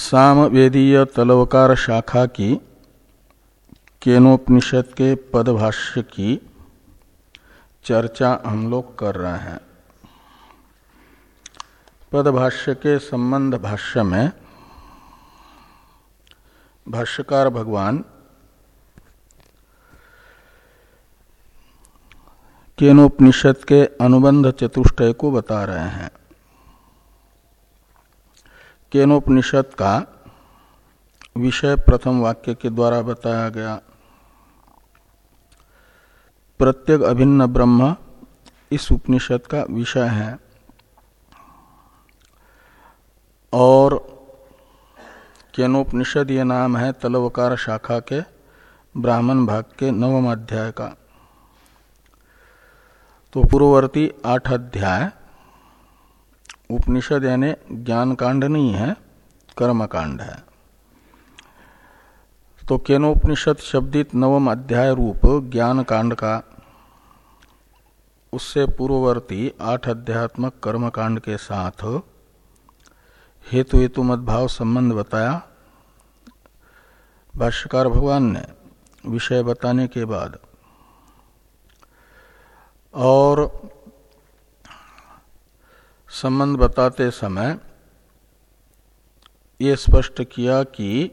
सामवेदीय तलवकार शाखा की केनोपनिषद के पदभाष्य की चर्चा हम लोग कर रहे हैं। पदभाष्य के संबंध भाष्य में, भाष्यकार भगवान केनोपनिषद के अनुबंध चतुष्टय को बता रहे हैं। केनोपनिषद का विषय प्रथम वाक्य के द्वारा बताया गया। प्रत्येक अभिन्न ब्रह्म इस उपनिषद का विषय है। और केनोपनिषद ये नाम है तलवकार शाखा के ब्राह्मण भाग के नवम अध्याय का। तो पूर्ववर्ती आठ अध्याय उपनिषद यानी ज्ञान कांड नहीं है कर्म कांड है। तो केनोपनिषद शब्दित नवम अध्याय रूप ज्ञान कांड का, उससे पूर्ववर्ती आठ अध्यात्मक कर्म कांड के साथ हेतु हेतु मदभाव संबंध बताया। भाष्यकार भगवान ने विषय बताने के बाद और संबंध बताते समय ये स्पष्ट किया कि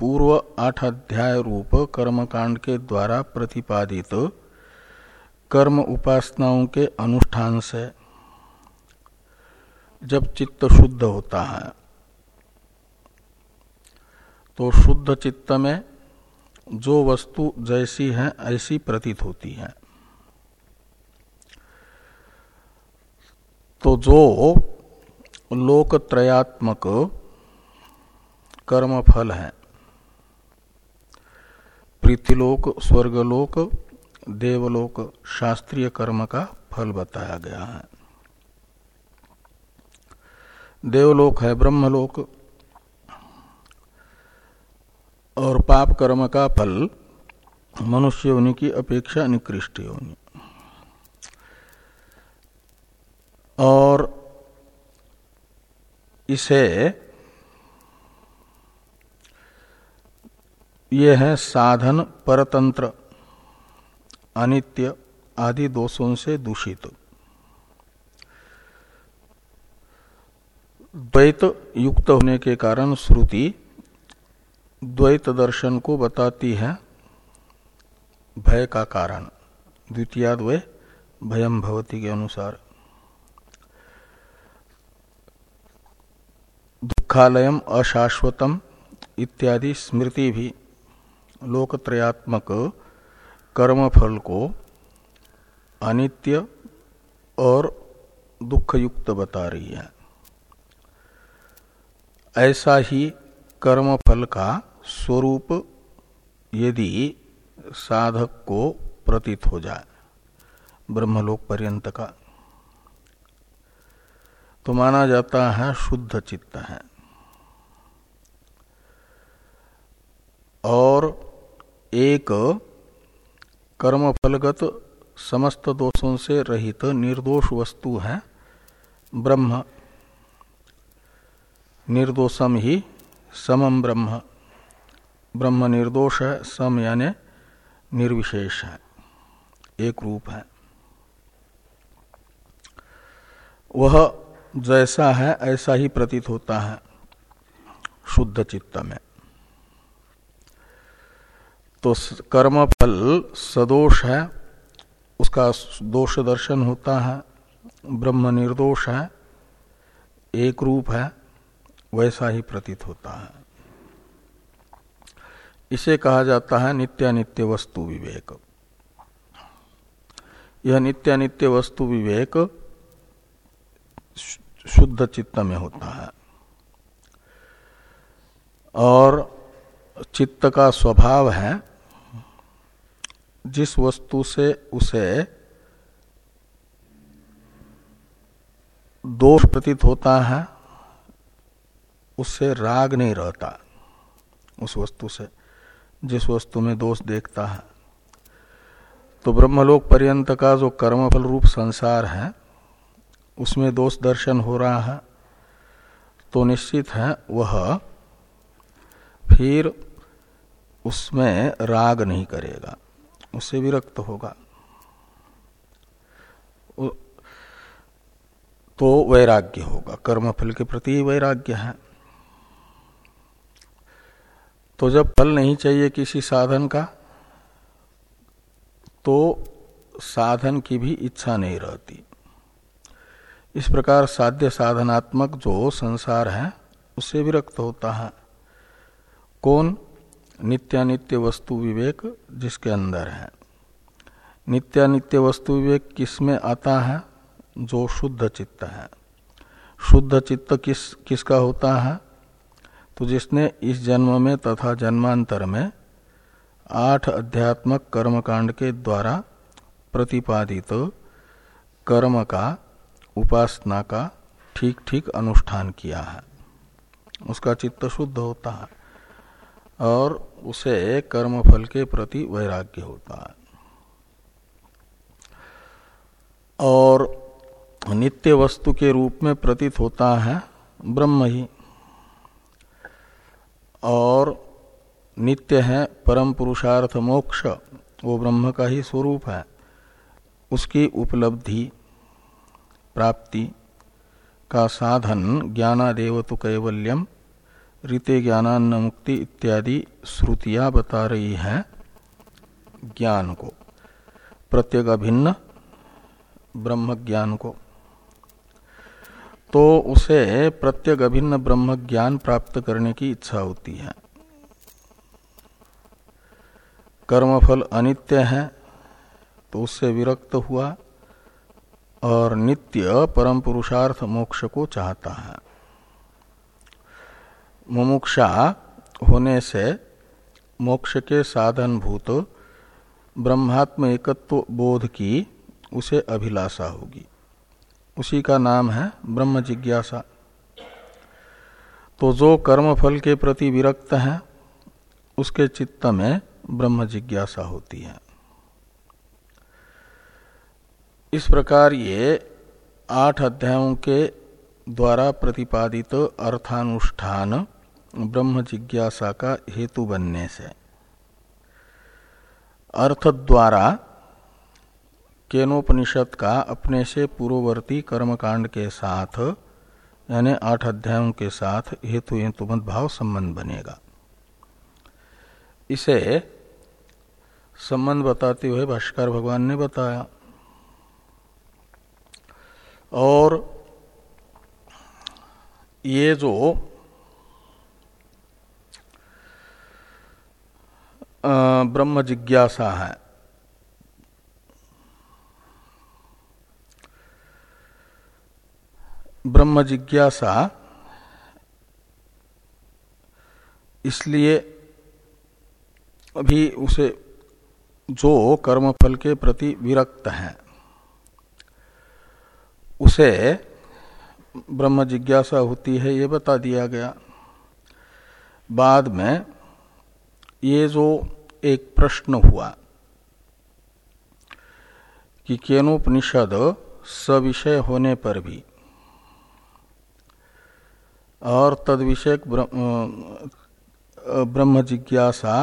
पूर्व आठ अध्याय रूप कर्मकांड के द्वारा प्रतिपादित कर्म उपासनाओं के अनुष्ठान से जब चित्त शुद्ध होता है तो शुद्ध चित्त में जो वस्तु जैसी है, ऐसी प्रतीत होती है। तो जो लोकत्रयात्मक कर्म फल है। पृथ्वीलोक स्वर्गलोक, देवलोक शास्त्रीय कर्म का फल बताया गया है। देवलोक है ब्रह्मलोक और पाप कर्म का फल मनुष्य होने की अपेक्षा निकृष्ट होनी और इसे ये है साधन परतंत्र, अनित्य आदि दोषों से दूषित। द्वैत युक्त होने के कारण श्रुति द्वैत दर्शन को बताती है भय का कारण। द्वितीयाद्वय भयम भवती के अनुसार। दुखालयम अशाश्वतम इत्यादि स्मृति भी लोकत्रयात्मक कर्मफल को अनित्य और दुखयुक्त बता रही है। ऐसा ही कर्मफल का स्वरूप यदि साधक को प्रतीत हो जाए। ब्रह्मलोक पर्यंत का। तो माना जाता है शुद्ध चित्त है। और एक कर्मफलगत समस्त दोषों से रहित निर्दोष वस्तु है, ब्रह्म। निर्दोषम ही समम ब्रह्म। ब्रह्म निर्दोष है, सम यानी निर्विशेष है, एक रूप है। वह जैसा है, ऐसा ही प्रतीत होता है, शुद्ध चित्त में। तो कर्म फल सदोष है, उसका दोष दर्शन होता है, ब्रह्म निर्दोष है, एक रूप है, वैसा ही प्रतीत होता है। इसे कहा जाता है नित्यानित्य वस्तु विवेक। यह नित्यानित्य वस्तु विवेक शुद्ध चित्त में होता है। और चित्त का स्वभाव है जिस वस्तु से उसे दोष प्रतीत होता है उससे राग नहीं रहता उस वस्तु से, जिस वस्तु में दोष देखता है। तो ब्रह्मलोक पर्यंत का जो कर्मफल रूप संसार है, उसमें दोष दर्शन हो रहा है तो निश्चित है वह फिर उसमें राग नहीं करेगा। उससे विरक्त होगा। तो वैराग्य होगा। कर्मफल के प्रति वैराग्य है। तो जब फल नहीं चाहिए किसी साधन का तो साधन की भी इच्छा नहीं रहती। इस प्रकार साध्य साधनात्मक जो संसार है उससे विरक्त होता है। कौन? नित्यानित्य वस्तु विवेक जिसके अंदर है। नित्यानित्य वस्तु विवेक किसमें आता है? जो शुद्ध चित्त है। शुद्ध चित्त किस, किसका होता है? तो जिसने इस जन्म में तथा जन्मांतर में आठ अध्यात्मक कर्मकांड के द्वारा प्रतिपादित कर्म का, उपासना का ठीक ठीक अनुष्ठान किया है। उसका चित्त शुद्ध होता है। और उसे कर्मफल के प्रति वैराग्य होता है। और नित्य वस्तु के रूप में प्रतीत होता है ब्रह्म ही। और नित्य है परम पुरुषार्थ मोक्ष, वो ब्रह्म का ही स्वरूप है। उसकी उपलब्धि, प्राप्ति का साधन ज्ञानादेव तो कैवल्यम रीते ज्ञानान्न मुक्ति इत्यादि श्रुतियाँ बता रही हैं ज्ञान को। प्रत्येक अभिन्न ब्रह्म ज्ञान को। तो उसे प्रत्येक अभिन्न ब्रह्म ज्ञान प्राप्त करने की इच्छा होती है। कर्मफल अनित्य है तो उससे विरक्त हुआ और नित्य परम पुरुषार्थ मोक्ष को चाहता है। मुमुक्षा होने से मोक्ष के साधन भूत ब्रह्मात्म एकत्व बोध की उसे अभिलाषा होगी। उसी का नाम है ब्रह्म जिज्ञासा। तो जो कर्म फल के प्रति विरक्त है, उसके चित्त में ब्रह्म जिज्ञासा होती है। इस प्रकार ये आठ अध्यायों के द्वारा प्रतिपादित अर्थानुष्ठान ब्रह्म जिज्ञासा का हेतु बनने से। अर्थ द्वारा केनोपनिषद का अपने से पूर्ववर्ती कर्मकांड के साथ, यानी आठ अध्यायों के साथ हेतु हेतु भाव संबंध बनेगा। इसे संबंध बताते हुए भाष्कर भगवान ने बताया। और ये जो ब्रह्म जिज्ञासा है। ब्रह्म जिज्ञासा इसलिए अभी उसे जो कर्मफल के प्रति विरक्त है, उसे ब्रह्म जिज्ञासा होती है, ये बता दिया गया। बाद में ये जो एक प्रश्न हुआ कि केनोपनिषद सविषय होने पर भी और तद विषय ब्रह्म जिज्ञासा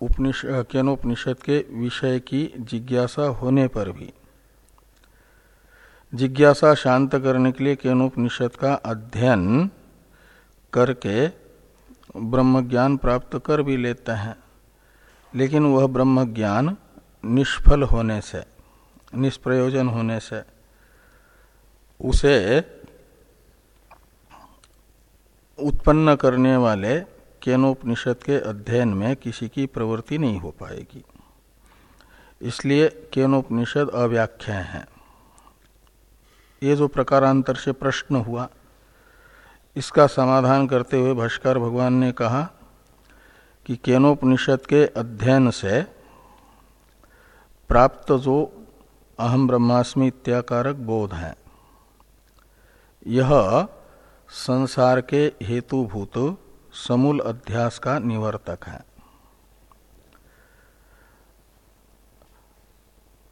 केनोपनिषद के विषय की जिज्ञासा होने पर भी, जिज्ञासा शांत करने के लिए केनोपनिषद का अध्ययन करके ब्रह्म ज्ञान प्राप्त कर भी लेते हैं। लेकिन वह ब्रह्म ज्ञान निष्फल होने से, निष्प्रयोजन होने से, उसे उत्पन्न करने वाले केनोपनिषद के अध्ययन में किसी की प्रवृत्ति नहीं हो पाएगी। इसलिए केनोपनिषद अव्याख्या है। ये जो प्रकारांतर से प्रश्न हुआ इसका समाधान करते हुए भाष्कर भगवान ने कहा कि केनोपनिषद के अध्ययन से प्राप्त जो अहम ब्रह्मास्मि इत्याकारक बोध है, यह संसार के हेतुभूत समूल अध्यास का निवर्तक है।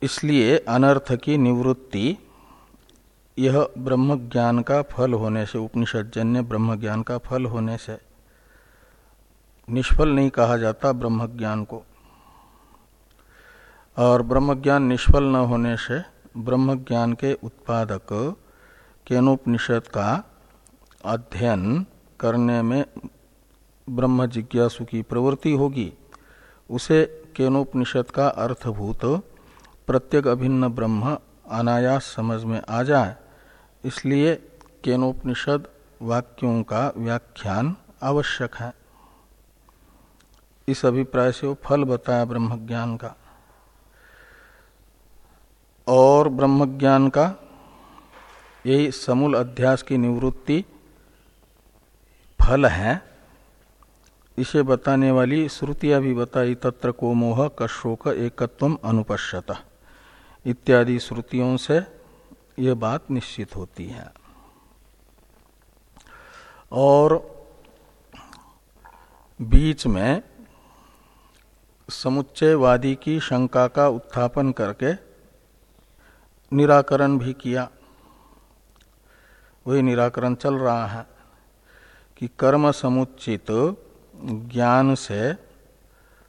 इसलिए अनर्थ की निवृत्ति यह ब्रह्म ज्ञान का फल होने से उपनिषद जन्य ब्रह्म ज्ञान का फल होने से निष्फल नहीं कहा जाता ब्रह्म ज्ञान को। और ब्रह्म ज्ञान निष्फल न होने से ब्रह्म ज्ञान के उत्पादक केनोपनिषद का अध्ययन करने में ब्रह्म जिज्ञासु की प्रवृत्ति होगी। उसे केनोपनिषद का अर्थभूत प्रत्येक अभिन्न ब्रह्म अनायास समझ में आ जाए। इसलिए केनोपनिषद वाक्यों का व्याख्यान आवश्यक है। इस अभिप्राय से वो फल बताया ब्रह्म ज्ञान का। और ब्रह्म ज्ञान का यही समूल अध्यास की निवृत्ति फल है। इसे बताने वाली श्रुतियाँ भी बताई, तत्र को मोह कशोक एकत्व अनुपश्यत। इत्यादि श्रुतियों से ये बात निश्चित होती है। और बीच में समुच्चयवादी की शंका का उत्थापन करके निराकरण भी किया। वही निराकरण चल रहा है कि कर्म समुचित ज्ञान से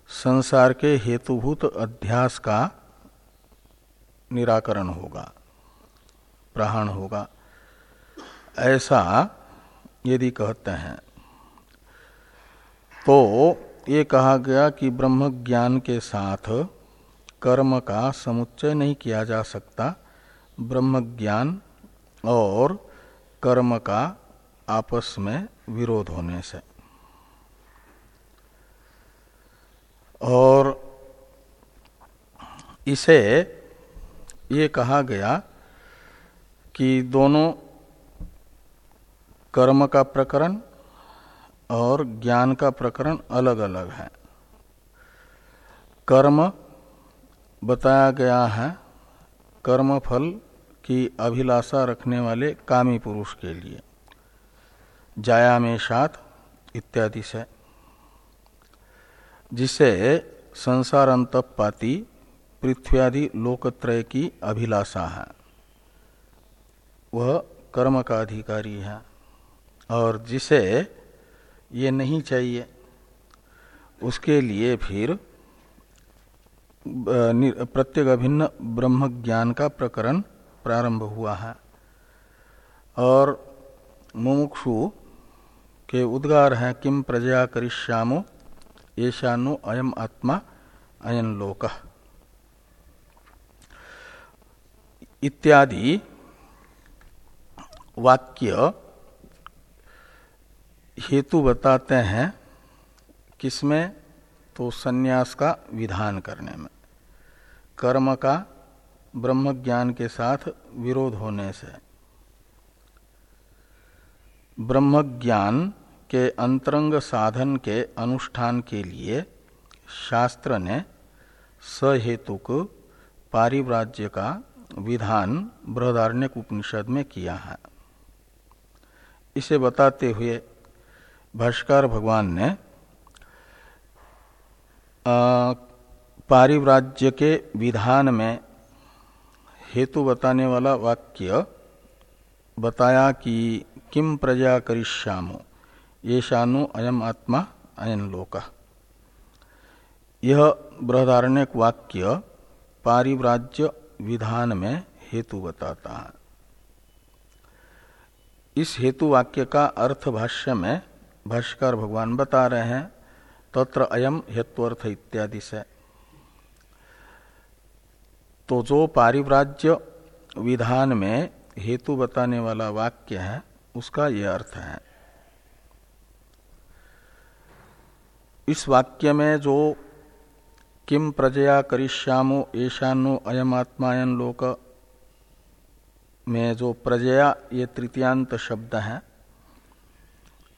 संसार के हेतुभूत अध्यास का निराकरण होगा। प्रहण होगा। ऐसा यदि कहते हैं तो ये कहा गया कि ब्रह्म ज्ञान के साथ कर्म का समुच्चय नहीं किया जा सकता। ब्रह्म ज्ञान और कर्म का आपस में विरोध होने से। और इसे ये कहा गया कि दोनों कर्म का प्रकरण और ज्ञान का प्रकरण अलग अलग है। कर्म बताया गया है कर्म फल की अभिलाषा रखने वाले कामी पुरुष के लिए। जाया में साथ इत्यादि से। जिसे संसार अंतपाती आदि लोकत्रय की अभिलाषा है। वह कर्म का अधिकारी है और जिसे ये नहीं चाहिए, उसके लिए फिर प्रत्येक अभिन्न ब्रह्म ज्ञान का प्रकरण प्रारंभ हुआ है। और मुमुक्षु के उद्गार हैं किम प्रजा करिष्यामो, येषानो अयम आत्मा अयन लोक। इत्यादि वाक्य हेतु बताते हैं किसमें? तो सन्यास का विधान करने में। कर्म का ब्रह्म ज्ञान के साथ विरोध होने से। ब्रह्म ज्ञान के अंतरंग साधन के अनुष्ठान के लिए शास्त्र ने सहेतुक पारिव्राज्य का विधान बृहदारण्यक उपनिषद में किया है। इसे बताते हुए भाष्कर भगवान ने पारिव्राज्य के विधान में हेतु बताने वाला वाक्य बताया कि किम प्रजा करिष्यामो ये शानु अयम आत्मा अयन लोक। यह बृहदारण्यक वाक्य पारिव्राज्य विधान में हेतु बताता है। इस हेतु वाक्य का अर्थ भाष्य में भाष्कर भगवान बता रहे हैं, तत्र अयम हेत्वर्थ इत्यादि से। तो जो पारिव्राज्य विधान में हेतु बताने वाला वाक्य है, उसका यह अर्थ है। इस वाक्य में जो किम प्रजया करिष्यामो ऐशानो अयमात्मायन लोक में जो प्रजया, ये तृतीयांत शब्द है,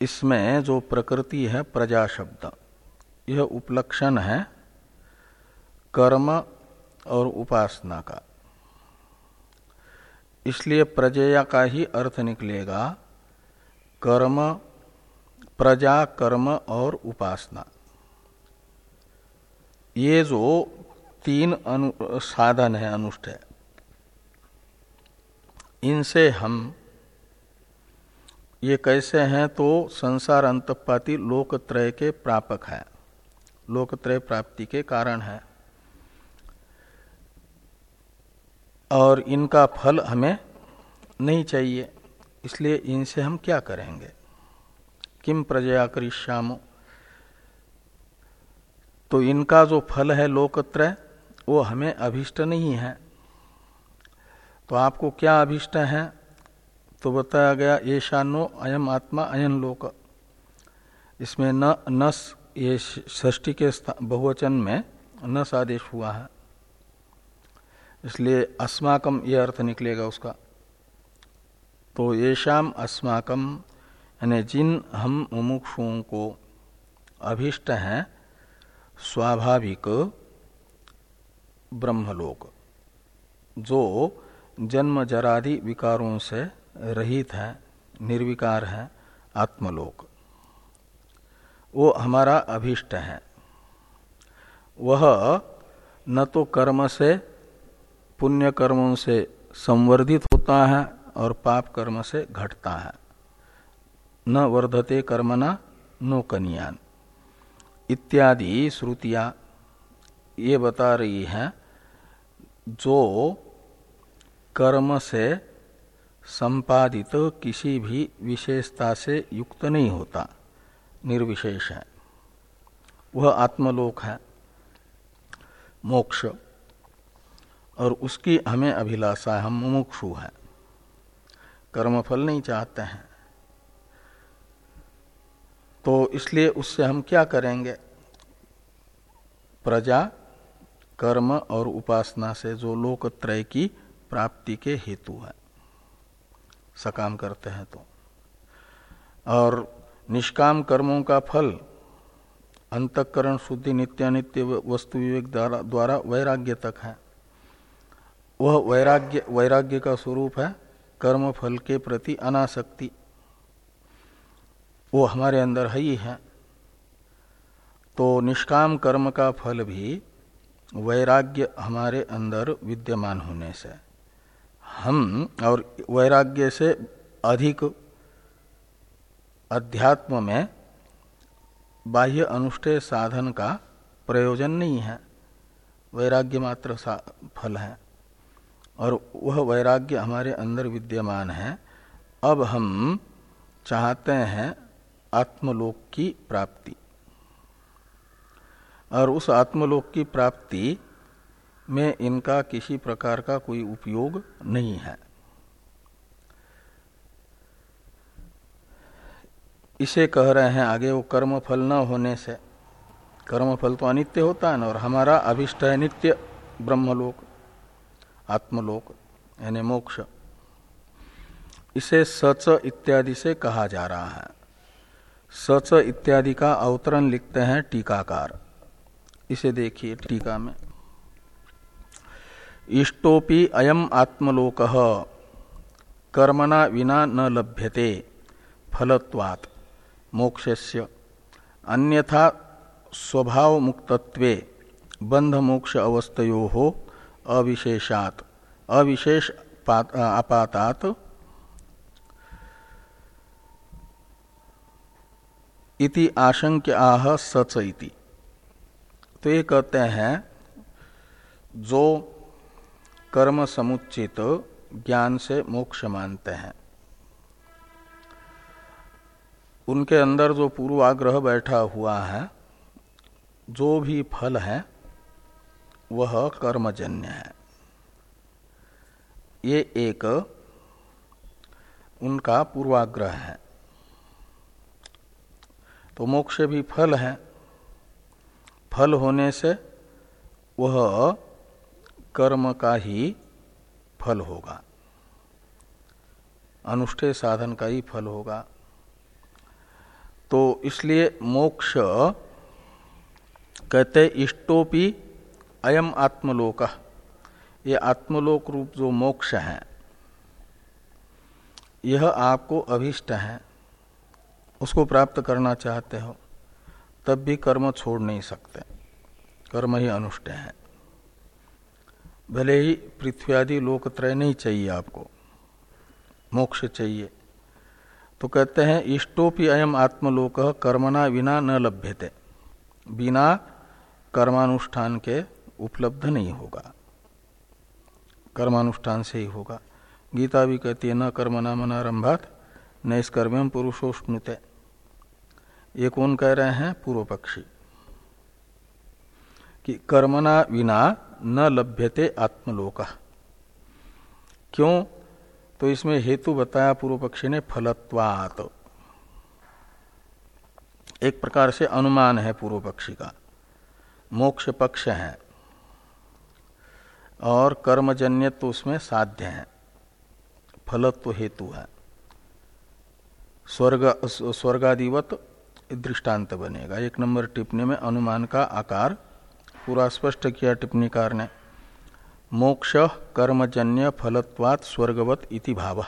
इसमें जो प्रकृति है प्रजा शब्द, यह उपलक्षण है कर्म और उपासना का। इसलिए प्रजया का ही अर्थ निकलेगा कर्म, प्रजा, कर्म और उपासना। ये जो तीन अनु, साधन है अनुष्ठेय इनसे हम ये कैसे हैं तो संसार अंतपाती लोकत्रय के प्रापक है। लोकत्रय प्राप्ति के कारण है। और इनका फल हमें नहीं चाहिए, इसलिए इनसे हम क्या करेंगे? किम प्रजया करिश्यामो तो इनका जो फल है लोकत्रय, वो हमें अभिष्ट नहीं है। तो आपको क्या अभिष्ट है? तो बताया गया, ये शानो अयम आत्मा अयन लोक। इसमें न, नस, ये ष्टी के बहुवचन में नस आदेश हुआ है। इसलिए अस्माकम ये अर्थ निकलेगा उसका। तो ये शाम अस्माकम यानी जिन हम मुमुक्षुओं को अभिष्ट हैं, स्वाभाविक ब्रह्मलोक, जो जन्म जरादि विकारों से रहित है, निर्विकार है आत्मलोक। वो हमारा अभिष्ट है। वह न तो कर्म से, पुण्य कर्मों से संवर्धित होता है और पाप कर्म से घटता है। न वर्धते कर्मना नो कनियान इत्यादि श्रुतियाँ ये बता रही हैं, जो कर्म से संपादित किसी भी विशेषता से युक्त नहीं होता, निर्विशेष है। वह आत्मलोक है, मोक्ष, और उसकी हमें अभिलाषा है, हम मुमुक्षु हैं। कर्मफल नहीं चाहते हैं। तो इसलिए उससे हम क्या करेंगे? प्रजा, कर्म और उपासना से जो लोकत्रय की प्राप्ति के हेतु है। सकाम करते हैं तो। और निष्काम कर्मों का फल, अंतकरण शुद्धि, नित्यानित्य वस्तु विवेक द्वारा द्वारा वैराग्य तक है। वह वैराग्य वैराग्य का स्वरूप है, कर्म फल के प्रति अनासक्ति। वो हमारे अंदर है ही है। तो निष्काम कर्म का फल भी वैराग्य हमारे अंदर विद्यमान होने से। हम और वैराग्य से अधिक अध्यात्म में बाह्य अनुष्ठेय साधन का प्रयोजन नहीं है। वैराग्य मात्र फल है। और वह वैराग्य हमारे अंदर विद्यमान है। अब हम चाहते हैं आत्मलोक की प्राप्ति। और उस आत्मलोक की प्राप्ति में इनका किसी प्रकार का कोई उपयोग नहीं है। इसे कह रहे हैं आगे, वो कर्म फल न होने से। कर्म फल तो अनित्य होता है ना, और हमारा अभिष्ट है नित्य ब्रह्मलोक, आत्मलोक, यानी मोक्ष। इसे सच इत्यादि से कहा जा रहा है। सच इत्यादि का अवतरण लिखते हैं टीकाकार। इसे देखिए टीका में। इष्टोपि अयम आत्मलोक। कर्मणा विना न लभ्यते। फलत्वात्। मोक्षस्य। अन्यथा स्वभाव मुक्तत्वे बंध मोक्ष अवस्थयो हो अविशेषात। अविशेष आपातात इति आशंक्य आह सच इति। तो ये कहते हैं, जो कर्म समुचित ज्ञान से मोक्ष मानते हैं। उनके अंदर जो पूर्वाग्रह बैठा हुआ है, जो भी फल है, वह कर्मजन्य है। ये एक उनका पूर्वाग्रह है। तो मोक्ष भी फल है। फल होने से वह कर्म का ही फल होगा। अनुष्ठेय साधन का ही फल होगा। तो इसलिए मोक्ष कहते इष्टोपि अयम आत्मलोक। ये आत्मलोक रूप जो मोक्ष है, यह आपको अभिष्ट है। उसको प्राप्त करना चाहते हो, तब भी कर्म छोड़ नहीं सकते। कर्म ही अनुष्ठ है। भले ही पृथ्वी आदि लोकत्रय नहीं चाहिए आपको, मोक्ष चाहिए। तो कहते हैं, इष्टोपि अयम आत्मलोक कर्मणा विना न लभ्यते। बिना कर्मानुष्ठान के उपलब्ध नहीं होगा। कर्मानुष्ठान से ही होगा। गीता भी कहती है, न कर्म न मनारंभात न इस कर्म पुरुषोष्णुते। ये कौन कह रहे हैं? पूर्व पक्षी कि कर्मना विना न लभ्यते आत्मलोक। क्यों? तो इसमें हेतु बताया पूर्व पक्षी ने फलत्वात। एक प्रकार से अनुमान है पूर्व पक्षी का। मोक्ष पक्ष है। और कर्मजन्य तो उसमें साध्य है। फलत्व हेतु है। स्वर्ग, स्वर्गादिवत दृष्टांत बनेगा। एक नंबर टिप्पणी में अनुमान का आकार पूरा स्पष्ट किया टिप्पणीकार ने। मोक्ष कर्मजन्य फलत्वात स्वर्गवत इति भाव।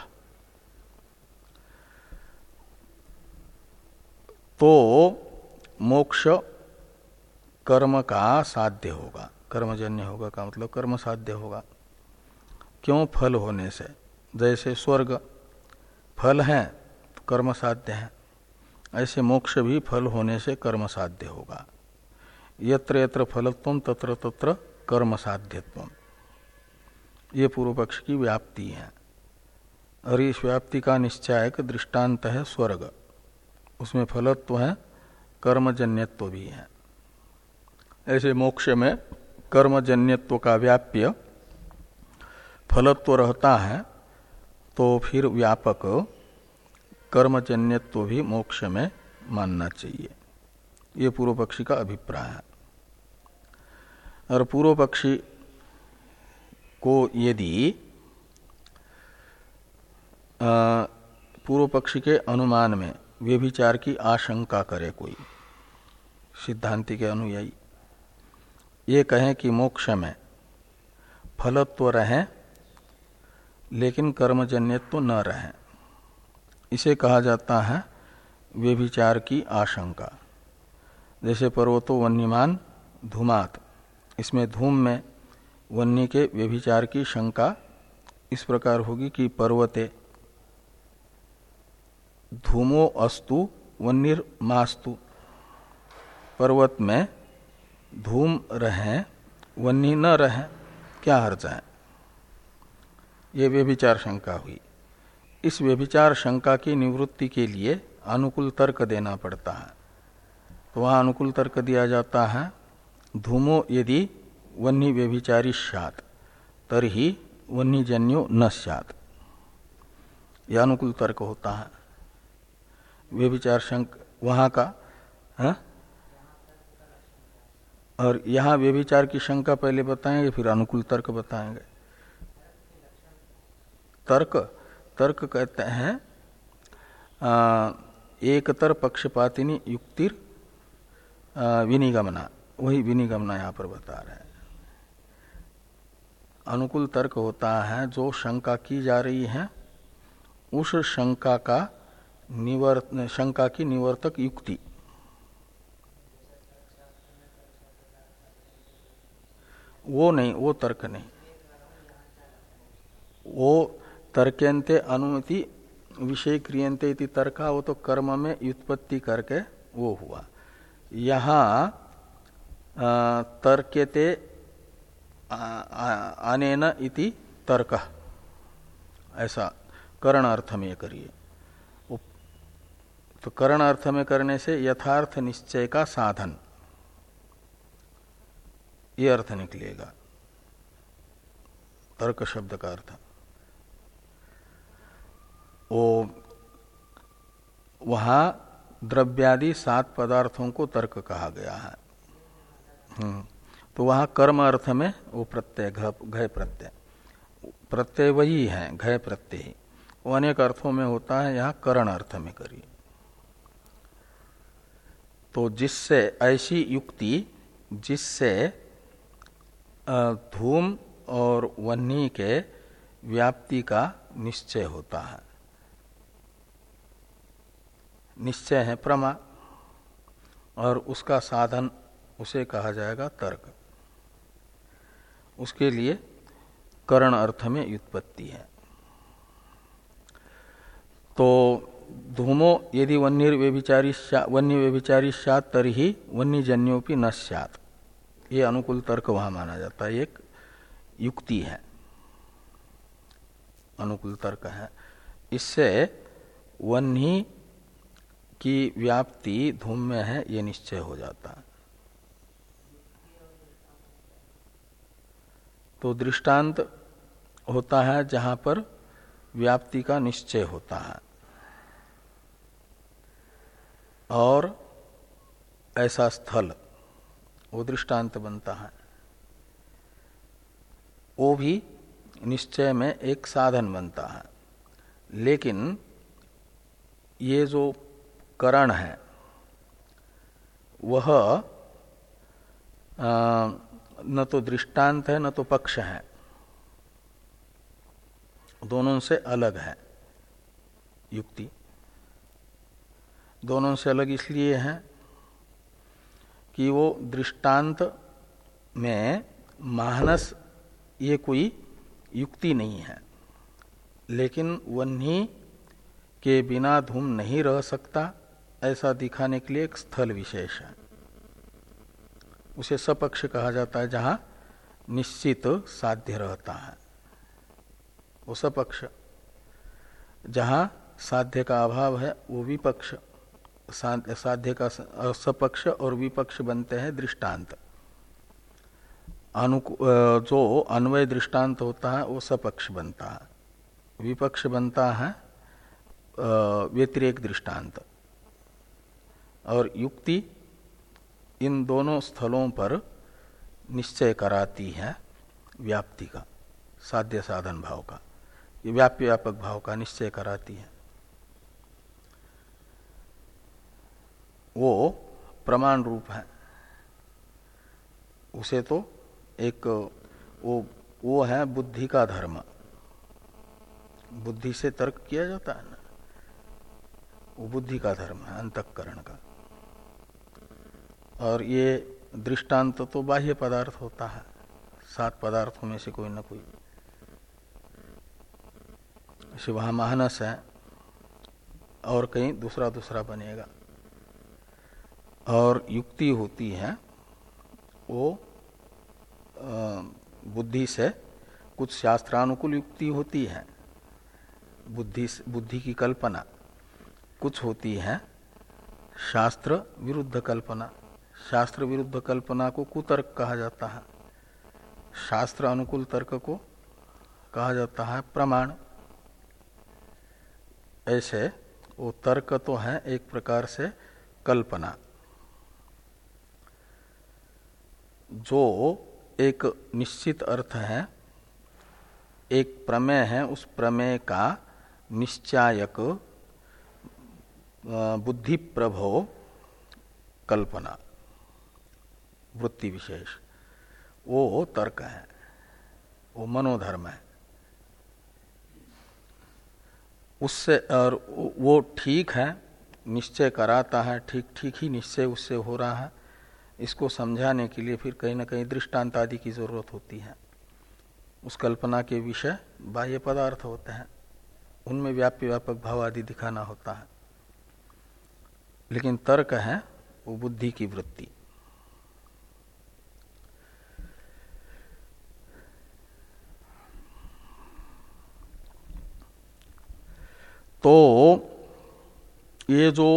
तो मोक्ष कर्म का साध्य होगा। कर्मजन्य होगा का मतलब कर्म साध्य होगा। क्यों? फल होने से। जैसे स्वर्ग फल है तो कर्म साध्य है। ऐसे मोक्ष भी फल होने से कर्म साध्य होगा। यत्र यत्र फलत्व तत्र तत्र कर्म साध्यत्व। ये पूर्व पक्ष की व्याप्ति है। और इस व्याप्ति का निश्चायक दृष्टांत है स्वर्ग। उसमें फलत्व है, कर्मजन्यत्व भी है। ऐसे मोक्ष में कर्मजन्यत्व का व्याप्य फलत्व रहता है तो फिर व्यापक कर्मजन्यत्व भी मोक्ष में मानना चाहिए। ये पूर्व पक्षी का अभिप्राय है। और पूर्व पक्षी को यदि पूर्व पक्षी के अनुमान में व्यभिचार की आशंका करे कोई, सिद्धांति के अनुयायी, ये कहें कि मोक्ष में फलत्व रहे, लेकिन कर्मजन्यत्व न रहे। इसे कहा जाता है व्यभिचार की आशंका। जैसे पर्वतो वन्यमान धूमात। इसमें धूम में वन्य के व्यभिचार की शंका इस प्रकार होगी कि पर्वते धूमो अस्तु, वन्यर मास्तु। पर्वत में धूम रहें वन्नी न रहें, क्या हर्ज है? ये व्यभिचार शंका हुई। इस व्यभिचार शंका की निवृत्ति के लिए अनुकूल तर्क देना पड़ता है। तो वहाँ अनुकूल तर्क दिया जाता है, धूमो यदि वन्य व्यभिचारी सात तरही वन्यजन्यो न सात यह अनुकूल तर्क होता है व्यभिचार शंक वहाँ का, है? हाँ? और यहाँ व्यभिचार की शंका पहले बताएँगे, फिर अनुकूल तर्क बताएँगे तर्क तर्क कहते हैं एकतर पक्षपातिनी युक्तिर विनिगमना, वही विनिगमना यहाँ पर बता रहे हैं। अनुकूल तर्क होता है, जो शंका की जा रही है, उस शंका का निवर्त शंका की निवर्तक युक्ति। वो नहीं, वो तर्क नहीं। वो तर्कयंते अनुमति, विषय क्रियंते इति तर्का, वो तो कर्म में व्युत्पत्ति करके वो हुआ। यहाँ तर्कते अनेन इति तर्क। ऐसा करण अर्थ में करिए तो करण अर्थ में करने से यथार्थ निश्चय का साधन। ये अर्थ निकलेगा। तर्क शब्द का अर्थ। वो वहाँ द्रव्यादि सात पदार्थों को तर्क कहा गया है। हम्म, तो वहाँ कर्म अर्थ में वो प्रत्यय घय प्रत्यय। प्रत्यय वही है घय प्रत्यय ही। वो अनेक अर्थों में होता है यहाँ करण अर्थ में करिए। तो जिससे ऐसी युक्ति जिससे धूम और वन्नी के व्याप्ति का निश्चय होता है। निश्चय है प्रमा, और उसका साधन उसे कहा जाएगा तर्क। उसके लिए करण अर्थ में व्युत्पत्ति है। तो धूमो यदि वन्य व्यभिचारी वन्य व्यभिचारी सात तरही वन्य जन्योपि न सात ये अनुकूल तर्क वहाँ माना जाता है, एक युक्ति है। अनुकूल तर्क है। इससे वन्य की व्याप्ति धूम में है, ये निश्चय हो जाता है। तो दृष्टांत होता है जहाँ पर व्याप्ति का निश्चय होता है। और ऐसा स्थल, वो दृष्टांत बनता है। वो भी निश्चय में एक साधन बनता है। लेकिन ये जो करण है। वह न तो दृष्टांत है, न तो पक्ष है। दोनों से अलग है युक्ति। दोनों से अलग इसलिए है कि वो दृष्टांत में मानस ये कोई युक्ति नहीं है। लेकिन वन्ही के बिना धूम नहीं रह सकता। ऐसा दिखाने के लिए एक स्थल विशेष है। उसे सपक्ष कहा जाता है, जहाँ निश्चित साध्य रहता है। वो सपक्ष, जहाँ साध्य का अभाव है, वो विपक्ष, साध्य का सपक्ष और विपक्ष बनते हैं दृष्टांत। अनुकू जो अन्वय दृष्टांत होता है, वो सपक्ष बनता है। विपक्ष बनता है व्यतिरेक दृष्टांत। और युक्ति इन दोनों स्थलों पर निश्चय कराती है व्याप्ति का, साध्य साधन भाव का। व्याप्य व्यापक भाव का निश्चय कराती है। वो प्रमाण रूप है। उसे तो एक वो वो है बुद्धि का धर्म। बुद्धि से तर्क किया जाता है ना? वो बुद्धि का धर्म है, अंतकरण का। और ये दृष्टांत तो बाह्य पदार्थ होता है। सात पदार्थों में से कोई ना कोई। वहाँ महानस है और कहीं दूसरा दूसरा बनेगा। और युक्ति होती है, वो बुद्धि से कुछ शास्त्रानुकूल युक्ति होती है। बुद्धि बुद्धि की कल्पना कुछ होती है, शास्त्र विरुद्ध कल्पना। शास्त्र विरुद्ध कल्पना को कुतर्क कहा जाता है। शास्त्र अनुकूल तर्क को कहा जाता है प्रमाण। ऐसे वो तर्क तो है एक प्रकार से कल्पना। जो एक निश्चित अर्थ है, एक प्रमेय है, उस प्रमेय का निश्चायक बुद्धि प्रभो कल्पना। वृत्ति विशेष। वो तर्क है, वो मनोधर्म है। उससे और वो ठीक है, निश्चय कराता है, ठीक ठीक ही निश्चय उससे हो रहा है। इसको समझाने के लिए फिर कहीं ना कहीं दृष्टांत आदि की ज़रूरत होती है। उस कल्पना के विषय बाह्य पदार्थ होते हैं। उनमें व्याप्य व्यापक भाव आदि दिखाना होता है। लेकिन तर्क है, वो बुद्धि की वृत्ति। तो ये जो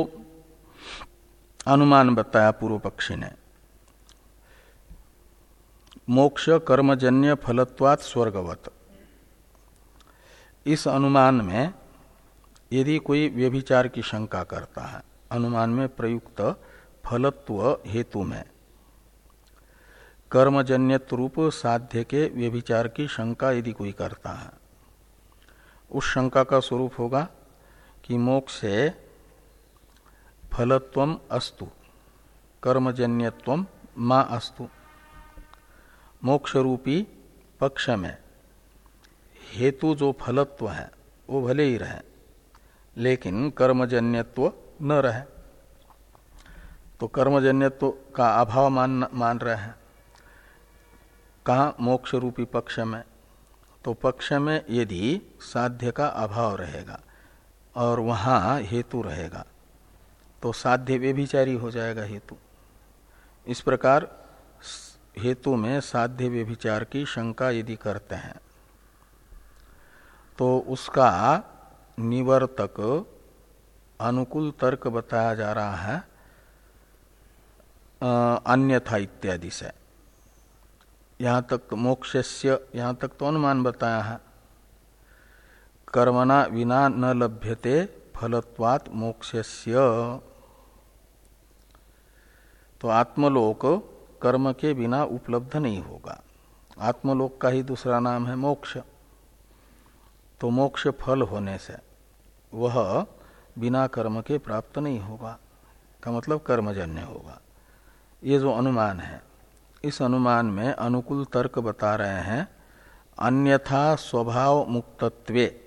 अनुमान बताया पूर्व पक्षी ने, मोक्ष कर्मजन्य फलत्वात् स्वर्गवत। इस अनुमान में यदि कोई व्यभिचार की शंका करता है, अनुमान में प्रयुक्त फलत्व हेतु में, कर्मजन्य रूप साध्य के व्यभिचार की शंका यदि कोई करता है, उस शंका का स्वरूप होगा कि मोक्ष से फलत्व अस्तु कर्मजन्यत्व माँ अस्तु। मोक्ष रूपी पक्ष में हेतु जो फलत्व है, वो भले ही रहे, लेकिन कर्मजन्यत्व न रहे। तो कर्मजन्यत्व का अभाव मान मान रहे हैं। कहा मोक्ष रूपी पक्ष में तो पक्ष में यदि साध्य का अभाव रहेगा। और वहाँ हेतु रहेगा। तो साध्य व्यभिचारी हो जाएगा हेतु। इस प्रकार हेतु में साध्य व्यभिचार की शंका यदि करते हैं तो उसका निवर्तक अनुकूल तर्क बताया जा रहा है अन्यथा इत्यादि से। यहाँ तक मोक्षस्य, यहाँ तक तो अनुमान बताया है। कर्मणा विना न लभ्यते फलत्वात् मोक्षस्य। तो आत्मलोक कर्म के बिना उपलब्ध नहीं होगा। आत्मलोक का ही दूसरा नाम है मोक्ष। तो मोक्ष फल होने से वह बिना कर्म के प्राप्त नहीं होगा। का मतलब कर्मजन्य होगा। ये जो अनुमान है, इस अनुमान में अनुकूल तर्क बता रहे हैं, अन्यथा स्वभाव मुक्तत्वे।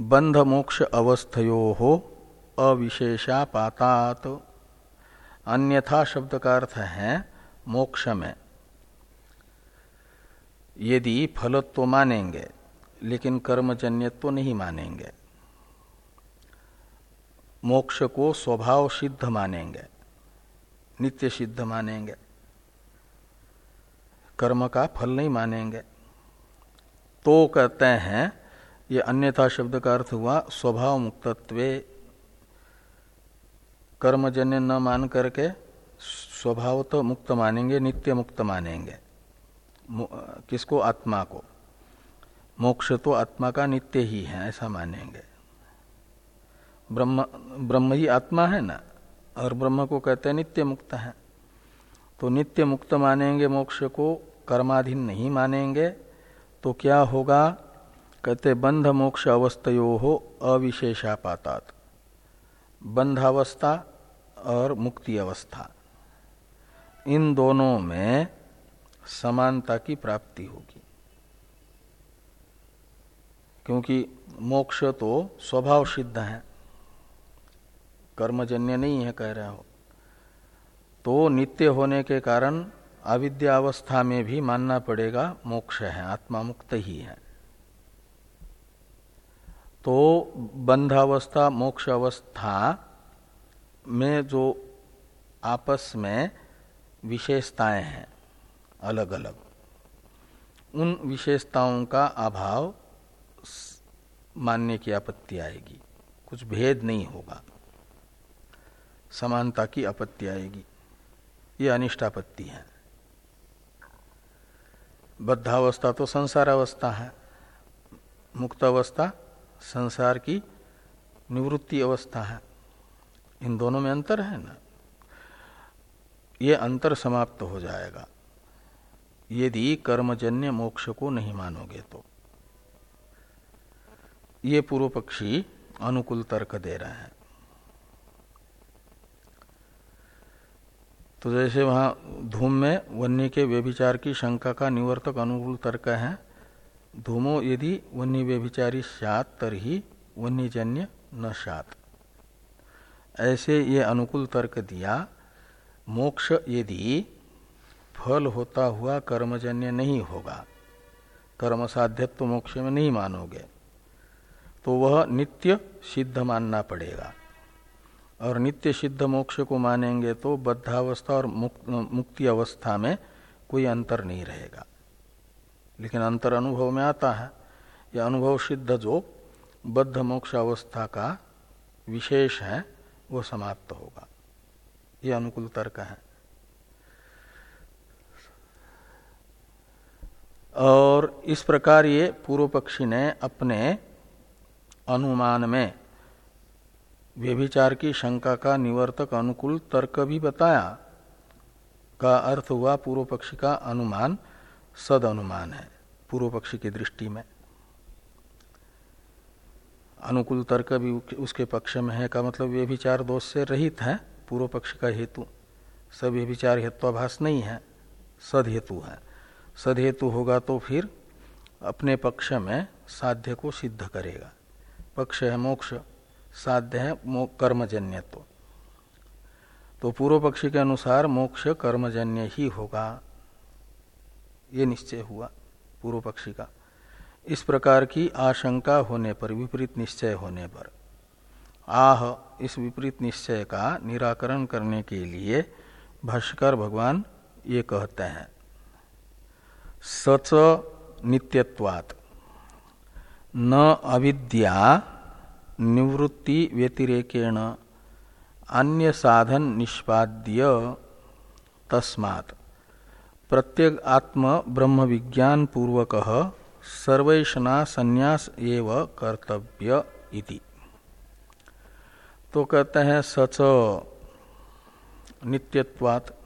बंध मोक्ष अवस्थयो हो अविशेषापातात। अन्यथा शब्द का अर्थ है मोक्ष में। यदि फलत्व मानेंगे, लेकिन कर्मजन्यत्व नहीं मानेंगे। मोक्ष को स्वभाव सिद्ध मानेंगे, नित्य सिद्ध मानेंगे। कर्म का फल नहीं मानेंगे। तो कहते हैं ये अन्यथा शब्द का अर्थ हुआ स्वभाव मुक्तत्वे कर्मजन्य न मान करके स्वभाव तो मुक्त मानेंगे, नित्य मुक्त मानेंगे। किसको? आत्मा को। मोक्ष तो आत्मा का नित्य ही है, ऐसा मानेंगे। ब्रह्म ब्रह्म ही आत्मा है ना? और ब्रह्म को कहते हैं नित्य मुक्त है। तो नित्य मुक्त मानेंगे मोक्ष को, कर्माधीन नहीं मानेंगे तो क्या होगा? कहते बंध मोक्ष अवस्थयो हो अविशेषापातात। बंधावस्था और मुक्ति अवस्था। इन दोनों में समानता की प्राप्ति होगी। क्योंकि मोक्ष तो स्वभाव सिद्ध है। कर्मजन्य नहीं है कह रहे हो। तो नित्य होने के कारण अविद्या अवस्था में भी मानना पड़ेगा, मोक्ष है, आत्मा मुक्त ही है। तो बंधावस्था मोक्ष अवस्था में जो आपस में विशेषताएँ हैं अलग अलग उन विशेषताओं का अभाव मानने की आपत्ति आएगी। कुछ भेद नहीं होगा। समानता की आपत्ति आएगी। ये अनिष्टापत्ति है। बद्धावस्था तो संसार अवस्था है। मुक्त अवस्था संसार की निवृत्ति अवस्था है। इन दोनों में अंतर है ना? ये अंतर समाप्त हो जाएगा। यदि कर्मजन्य मोक्ष को नहीं मानोगे तो। ये पूर्व पक्षी अनुकूल तर्क दे रहे हैं। तो जैसे वहाँ धूम में वन्य के व्यभिचार की शंका का निवर्तक अनुकूल तर्क है धूमो यदि वन्य व्यभिचारी सात तरही वन्यजन्य न सात ऐसे ये अनुकूल तर्क दिया, मोक्ष यदि फल होता हुआ कर्मजन्य नहीं होगा कर्म साध्यत्व मोक्ष में नहीं मानोगे तो वह नित्य सिद्ध मानना पड़ेगा। और नित्य सिद्ध मोक्ष को मानेंगे तो बद्धावस्था और मुक्ति अवस्था में कोई अंतर नहीं रहेगा। लेकिन अंतर अनुभव में आता है। यह अनुभव सिद्ध जो बद्ध मोक्ष अवस्था का विशेष है, वो समाप्त होगा। ये अनुकूल तर्क है। और इस प्रकार ये पूर्व पक्षी ने अपने अनुमान में व्यभिचार की शंका का निवर्तक अनुकूल तर्क भी बताया। का अर्थ हुआ पूर्व पक्षी का अनुमान सद अनुमान है पूर्व पक्षी की दृष्टि में। अनुकूल तर्क भी उसके पक्ष में है का मतलब वे विचार दोष से रहित है, पूर्व पक्ष का हेतु। सब ये विचार हेत्वाभास नहीं है, सद हेतु है। सद हेतु होगा तो फिर अपने पक्ष में साध्य को सिद्ध करेगा। पक्ष है मोक्ष, साध्य है कर्मजन्यत्व। तो पूर्व पक्षी के अनुसार मोक्ष कर्मजन्य ही होगा। ये निश्चय हुआ, पूर्व पक्षी का। इस प्रकार की आशंका होने पर, विपरीत निश्चय होने पर, आह, इस विपरीत निश्चय का निराकरण करने के लिए भाष्कर भगवान ये कहते हैं, सच नित्यत्वात्, न अविद्या निवृत्ति व्यतिरेकेण, अन्य साधन निष्पाद्य तस्मात्। प्रत्येक आत्म ब्रह्म विज्ञान पूर्वक सर्वैषणा संन्यास एव कर्तव्य इति। तो कहते हैं सच नित्यत्वात।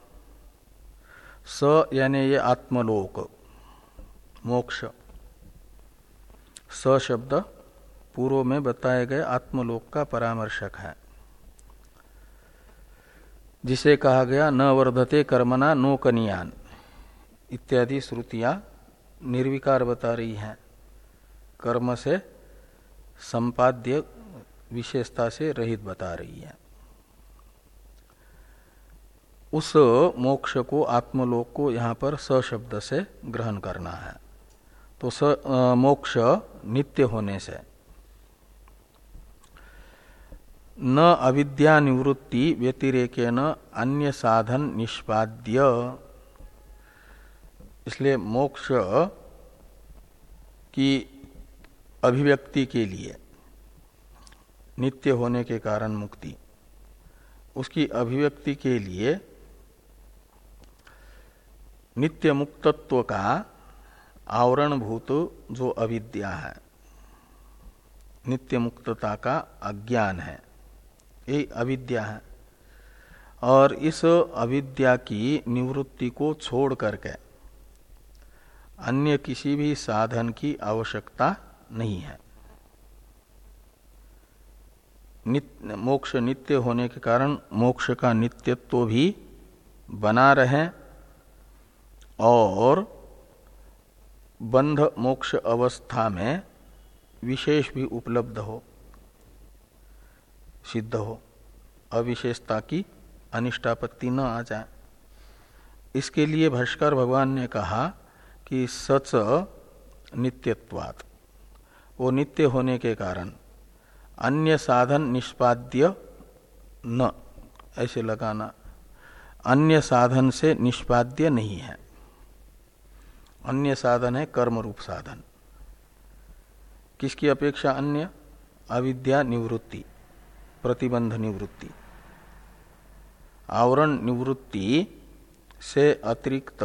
स यानी ये आत्मलोक, मोक्ष। स शब्द पूर्व में बताए गए आत्मलोक का परामर्शक है। जिसे कहा गया न वर्धते कर्मना नो कनियान। इत्यादि श्रुतियाँ निर्विकार बता रही हैं। कर्म से संपाद्य विशेषता से रहित बता रही है। उस मोक्ष को, आत्मलोक को यहाँ पर स शब्द से ग्रहण करना है। तो स मोक्ष नित्य होने से। न अविद्या निवृत्ति व्यतिरेकेन अन्य साधन निष्पाद्य। इसलिए मोक्ष की अभिव्यक्ति के लिए, नित्य होने के कारण मुक्ति, उसकी अभिव्यक्ति के लिए नित्य मुक्तत्व का आवरण भूत जो अविद्या है, नित्य मुक्तता का अज्ञान है, ये अविद्या है। और इस अविद्या की निवृत्ति को छोड़ करके अन्य किसी भी साधन की आवश्यकता नहीं है। नित्य मोक्ष नित्य होने के कारण मोक्ष का नित्यत्व भी बना रहे और बंध मोक्ष अवस्था में विशेष भी उपलब्ध हो, सिद्ध हो, अविशेषता की अनिष्टापत्ति न आ जाए। इसके लिए भाष्कर भगवान ने कहा कि सच नित्यत्वात्। वो नित्य होने के कारण अन्य साधन निष्पाद्य न। ऐसे लगाना, अन्य साधन से निष्पाद्य नहीं है। अन्य साधन है कर्म रूप साधन। किसकी अपेक्षा अन्य? अविद्या निवृत्ति, प्रतिबंध निवृत्ति। आवरण निवृत्ति से अतिरिक्त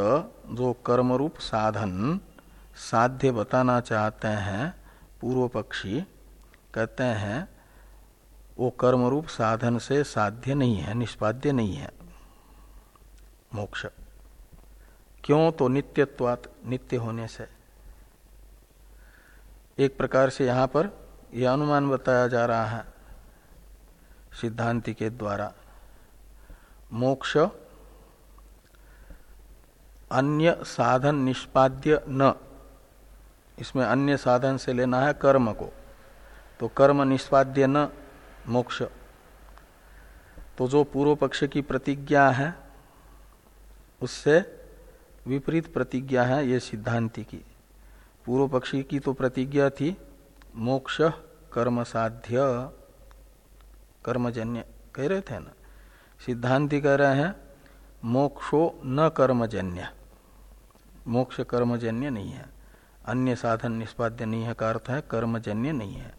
जो कर्मरूप साधन साध्य बताना चाहते हैं पूर्व पक्षी कहते हैं, वो कर्मरूप साधन से साध्य नहीं है, निष्पाद्य नहीं है। मोक्ष। क्यों तो नित्यत्वात नित्य होने से। एक प्रकार से यहाँ पर यह अनुमान बताया जा रहा है सिद्धांति के द्वारा। मोक्ष अन्य साधन निष्पाद्य न। इसमें अन्य साधन से लेना है कर्म को। तो कर्म निष्पाद्य न, मोक्ष। तो जो पूर्व पक्ष की प्रतिज्ञा है, उससे विपरीत प्रतिज्ञा है ये सिद्धांति की। पूर्व पक्षी की तो प्रतिज्ञा थी, मोक्ष कर्म साध्य कर्मजन्य। कह रहे थे ना? सिद्धांति कह रहे हैं, मोक्षो न कर्मजन्य। मोक्ष कर्मजन्य नहीं है। अन्य साधन निष्पाद्य नहीं है का अर्थ है, कर्मजन्य नहीं है।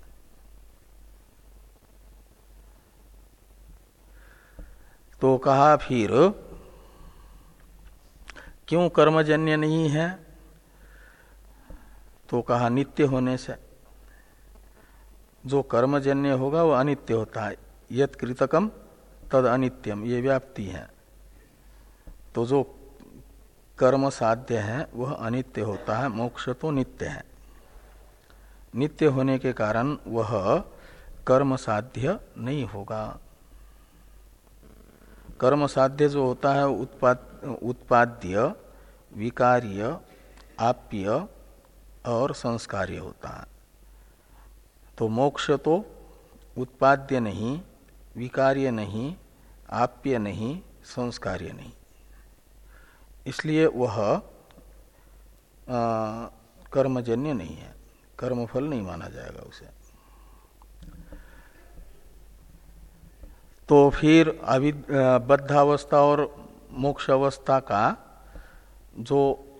तो कहा फिर, क्यों कर्मजन्य नहीं है? तो कहा नित्य होने से। जो कर्मजन्य होगा वो अनित्य होता है। यद कृतकम तद अनित्यम ये व्याप्ति है। तो जो कर्म साध्य है, वह अनित्य होता है, मोक्ष तो नित्य है। नित्य होने के कारण वह कर्म साध्य नहीं होगा। कर्म साध्य जो होता है, उत्पाद, उत्पाद्य, विकार्य, आप्य और संस्कार्य होता है। तो मोक्ष तो उत्पाद्य नहीं, विकार्य नहीं, आप्य नहीं, संस्कार्य नहीं। इसलिए वह कर्मजन्य नहीं है। कर्मफल नहीं माना जाएगा उसे। तो फिर बद्धावस्था और मोक्ष अवस्था का जो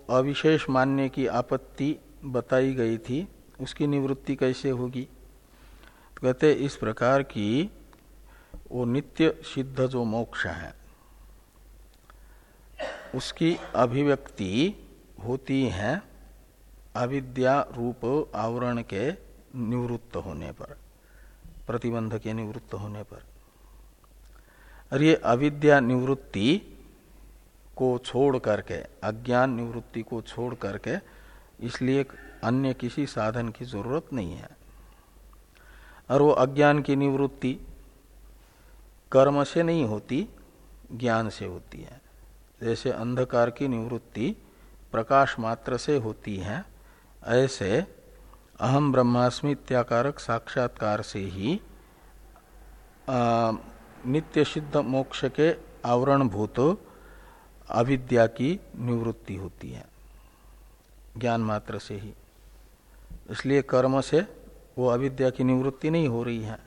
अविशेष मानने की आपत्ति बताई गई थी, उसकी निवृत्ति कैसे होगी? कहते इस प्रकार की वो नित्य सिद्ध जो मोक्ष है उसकी अभिव्यक्ति होती है अविद्या रूप आवरण के निवृत्त होने पर, प्रतिबंध के निवृत्त होने पर। और ये अविद्या निवृत्ति को छोड़ करके, अज्ञान निवृत्ति को छोड़ करके इसलिए अन्य किसी साधन की ज़रूरत नहीं है। और वो अज्ञान की निवृत्ति कर्म से नहीं होती, ज्ञान से होती है। जैसे अंधकार की निवृत्ति प्रकाश मात्र से होती है ऐसे अहम ब्रह्मास्मि इत्याकारक साक्षात्कार से ही आ, नित्य सिद्ध मोक्ष के आवरण भूत अविद्या की निवृत्ति होती है ज्ञान मात्र से ही। इसलिए कर्म से वो अविद्या की निवृत्ति नहीं हो रही है।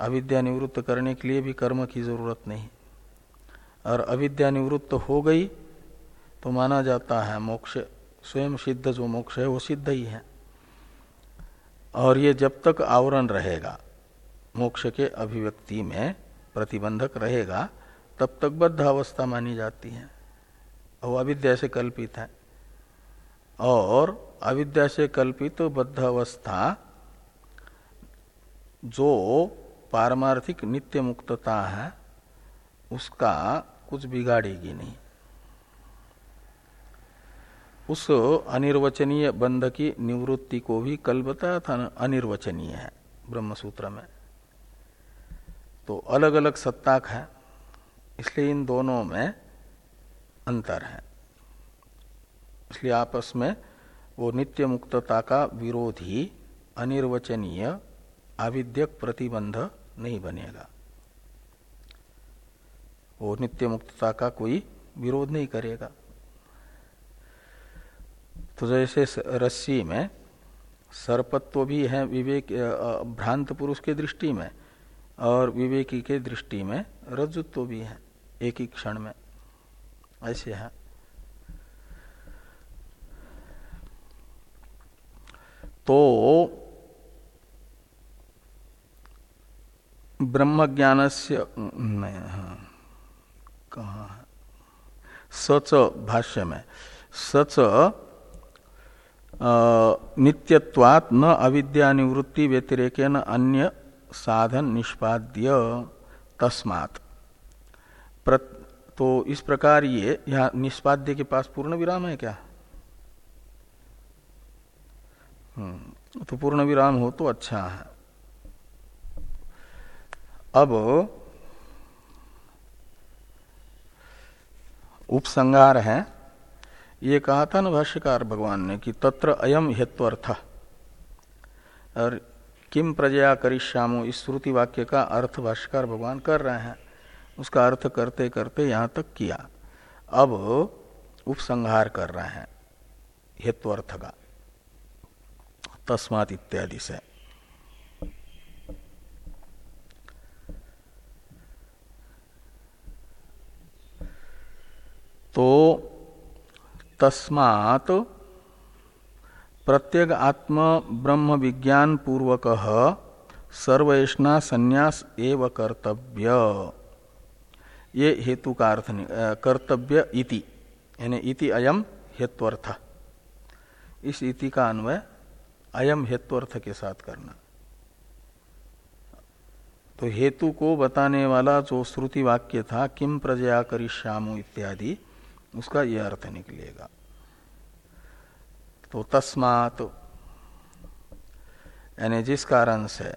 अविद्या निवृत्त करने के लिए भी कर्म की ज़रूरत नहीं। और अविद्या निवृत्त हो गई तो माना जाता है मोक्ष, स्वयं सिद्ध जो मोक्ष है, वो सिद्ध ही है। और ये जब तक आवरण रहेगा, मोक्ष के अभिव्यक्ति में प्रतिबंधक रहेगा, तब तक बद्ध अवस्था मानी जाती है। और अविद्या से कल्पित है। और अविद्या से कल्पित बद्ध अवस्था जो पारमार्थिक नित्य मुक्तता है, उसका कुछ बिगाड़ेगी नहीं। उस अनिर्वचनीय बंध की निवृत्ति को भी कल बताया था ना, अनिर्वचनीय है, ब्रह्मसूत्र में। तो अलग अलग सत्ताक है, इसलिए इन दोनों में अंतर है। इसलिए आपस में वो नित्य मुक्तता का विरोधी अनिर्वचनीय आविद्यक प्रतिबंध नहीं बनेगा। वो नित्य मुक्तता का कोई विरोध नहीं करेगा। तो जैसे रस्सी में सर्पत्व भी है विवेक भ्रांत पुरुष के दृष्टि में और विवेकी के दृष्टि में रज्जुत्व भी है एक ही क्षण में। ऐसे है। तो ब्रह्म ज्ञान से हाँ, कहा है। सच भाष्य में, सच नित्यत्वात् न अविद्या निवृत्ति न अन्य साधन निष्पाद्य तस्मात। तो इस प्रकार ये, यहाँ निष्पाद्य के पास पूर्ण विराम है क्या? हम्म तो पूर्ण विराम हो तो अच्छा है। अब उपसंगार है। ये कहा था न भाष्यकार भगवान ने कि तत्र अयम हेत्वर्थ। और किम प्रजया करिश्यामो इस श्रुति वाक्य का अर्थ भाष्यकार भगवान कर रहे हैं। उसका अर्थ करते करते यहाँ तक किया। अब उपसंहार कर रहे हैं, हेत्वर्थ का। तस्मात इत्यादि से। तो तस्मात प्रत्येक आत्म ब्रह्म विज्ञान पूर्वक सर्वेशना संन्यास एव कर्तव्य। ये हेतु का अर्थ कर्तव्य इति। यानी इति अयम हेत्वर्थ इस इति का अन्वय अयम हेत्वर्थ के साथ करना। तो हेतु को बताने वाला जो श्रुति वाक्य था किम प्रजया करिश्यामो इत्यादि उसका यह अर्थ निकलेगा। तो तस्मात यानी जिस कारण से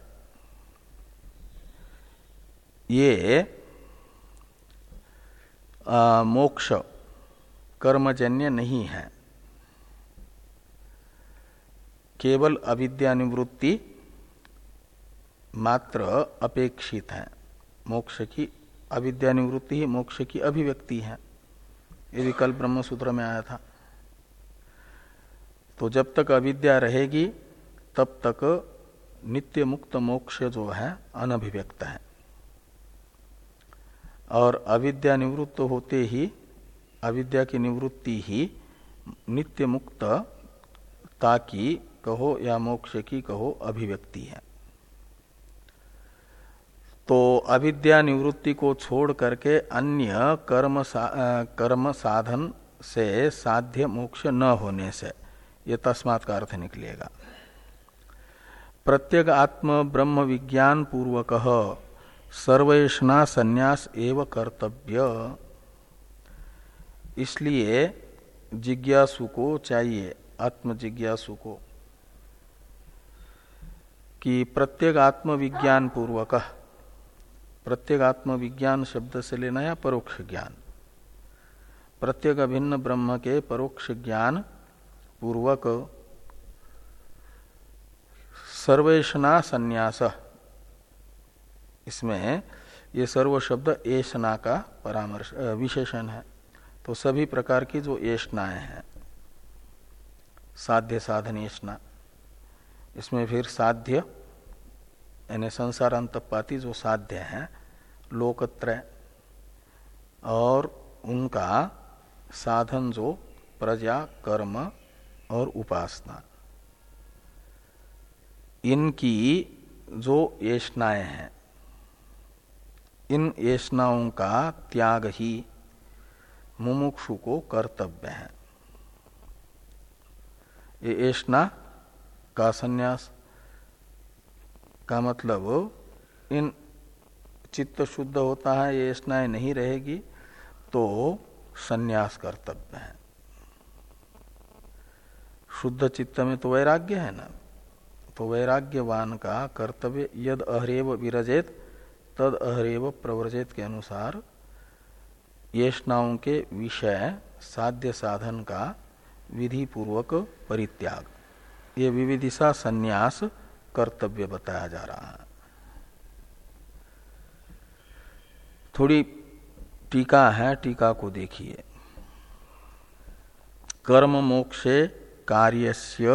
ये आ, मोक्ष कर्मजन्य नहीं है केवल अविद्या निवृत्ति मात्र अपेक्षित है। मोक्ष की अविद्या निवृत्ति ही मोक्ष की अभिव्यक्ति है। ये भी कल ब्रह्म सूत्र में आया था। तो जब तक अविद्या रहेगी, तब तक नित्य मुक्त मोक्ष जो है, अनभिव्यक्त है। और अविद्या निवृत्त होते ही, अविद्या की निवृत्ति ही नित्य मुक्त ताकि कहो या मोक्ष की कहो अभिव्यक्ति है। तो अविद्या निवृत्ति को छोड़ करके अन्य कर्म सा, कर्म साधन से साध्य मोक्ष न होने से ये तस्मात का अर्थ निकलेगा। प्रत्येक आत्म ब्रह्म विज्ञान पूर्वक सर्वेशना संन्यास एव कर्तव्य। इसलिए जिज्ञासु को चाहिए आत्म जिज्ञासु को कि प्रत्येक आत्म विज्ञान पूर्वक प्रत्येक आत्म विज्ञान शब्द से लेना या परोक्ष ज्ञान? प्रत्येक अभिन्न ब्रह्म के परोक्ष ज्ञान पूर्वक सर्वेशना संन्यास। इसमें ये सर्व शब्द एशना का परामर्श विशेषण है। तो सभी प्रकार की जो एशनाएँ हैं, साध्य साधन एशना इसमें फिर साध्य यानी संसार अंतपाती जो साध्य है, लोकत्रय, और उनका साधन जो प्रजा, कर्म और उपासना। इनकी जो येषणाएँ हैं, इन येषणाओं का त्याग ही मुमुक्षु को कर्तव्य है। ये येषणा का संन्यास का मतलब इन चित्त शुद्ध होता है, ये स्नाय नहीं रहेगी तो संन्यास कर्तव्य है। शुद्ध चित्त में तो वैराग्य है ना? तो वैराग्यवान का कर्तव्य, यद अहरेव विरजेत, तद अहरेव प्रव्रजेत के अनुसार येषणाओं के विषय, साध्य साधन का विधि पूर्वक परित्याग। ये विविधिशा संन्यास कर्तव्य बताया जा रहा है। थोड़ी टीका है, टीका को देखिए। कर्म मोक्षे कार्यस्य